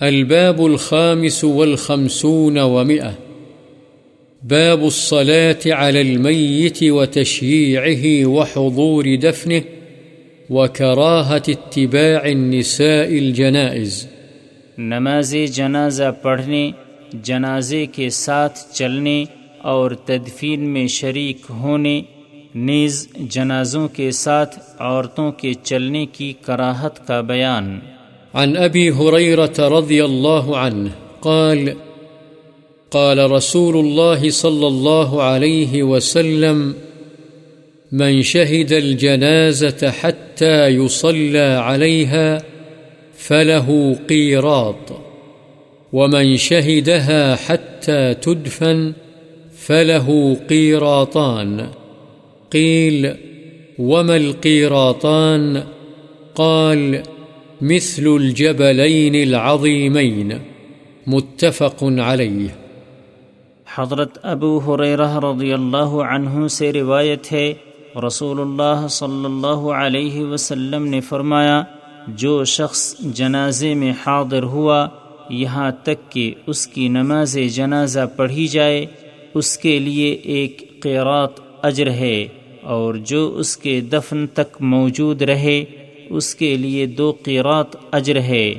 الباب الخامس والخمسون ومئة. باب الصلاة على الميت وتشييعه وحضور دفنه وكراهة اتباع النساء الجنائز. نماز جنازہ پڑھنے جنازے کے ساتھ چلنے اور تدفین میں شریک ہونے نیز جنازوں کے ساتھ عورتوں کے چلنے کی کراہت کا بیان۔ عن أبي هريرة رضي الله عنه قال قال رسول الله صلى الله عليه وسلم، من شهد الجنازة حتى يصلى عليها فله قيراط، ومن شهدها حتى تدفن فله قيراطان. قيل، وما القيراطان؟ قال مثل الجبلين العظيمين، متفق عليه. حضرت ابو حریرہ رضی اللہ عنہ سے روایت ہے رسول اللہ صلی اللہ علیہ وسلم نے فرمایا، جو شخص جنازے میں حاضر ہوا، یہاں تک کہ اس کی نماز جنازہ پڑھی جائے، اس کے لیے ایک قیرات اجر ہے اور جو اس کے دفن تک موجود رہے اس کے لیے دو قیرات اجر ہے۔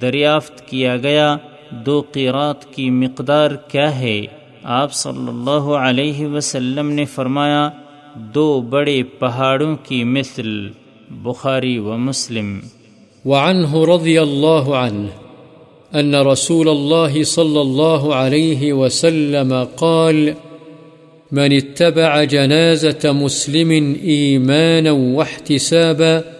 دریافت کیا گیا، دو قیرات کی مقدار کیا ہے؟ آپ صلی اللہ علیہ وسلم نے فرمایا، دو بڑے پہاڑوں کی مثل، بخاری و مسلم۔ وعنه رضي الله عنه أن رسول الله صلى الله عليه وسلم قال، من اتبع جنازة مسلم إيمانا واحتسابا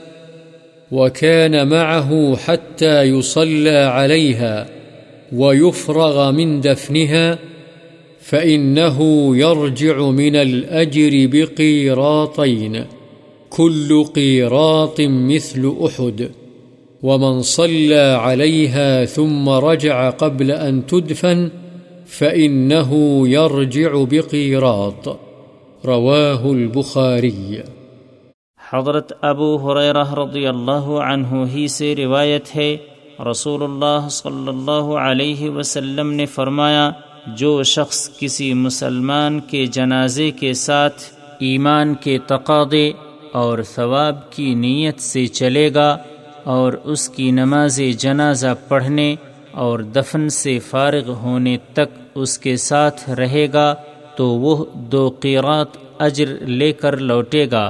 وكان معه حتى يصلى عليها ويفرغ من دفنها فإنه يرجع من الأجر بقيراطين، كل قيراط مثل أحد. ومن صلى عليها ثم رجع قبل أن تدفن فإنه يرجع بقيراط. رواه البخاري. حضرت ابو حریرہ رضی اللہ عنہ ہی سے روایت ہے رسول اللہ صلی اللہ علیہ وسلم نے فرمایا، جو شخص کسی مسلمان کے جنازے کے ساتھ ایمان کے تقاضے اور ثواب کی نیت سے چلے گا اور اس کی نماز جنازہ پڑھنے اور دفن سے فارغ ہونے تک اس کے ساتھ رہے گا، تو وہ دو قیرات اجر لے کر لوٹے گا۔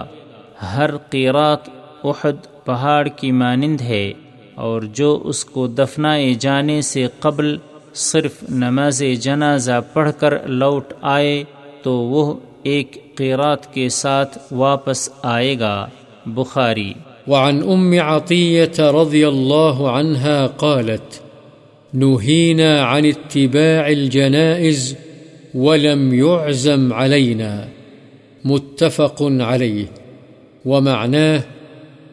ہر قیرات احد پہاڑ کی مانند ہے اور جو اس کو دفنائے جانے سے قبل صرف نماز جنازہ پڑھ کر لوٹ آئے تو وہ ایک قیرات کے ساتھ واپس آئے گا۔ بخاری۔ وعن ام عطية رضي الله عنها قالت، نهينا عن اتباع الجنائز ولم يعزم علينا. متفق عليه۔ ومعناه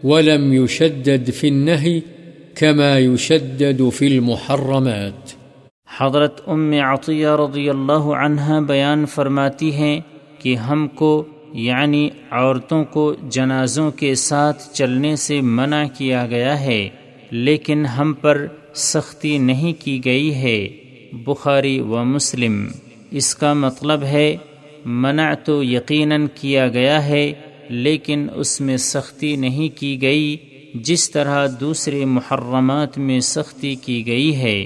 ولم يشدد في النهي كما يشدد في المحرمات. حضرت ام عطیہ رضی اللہ عنہ بیان فرماتی ہیں کہ ہم کو یعنی عورتوں کو جنازوں کے ساتھ چلنے سے منع کیا گیا ہے، لیکن ہم پر سختی نہیں کی گئی ہے۔ بخاری و مسلم۔ اس کا مطلب ہے، منع تو یقیناً کیا گیا ہے لیکن اس میں سختی نہیں کی گئی، جس طرح دوسرے محرمات میں سختی کی گئی ہے۔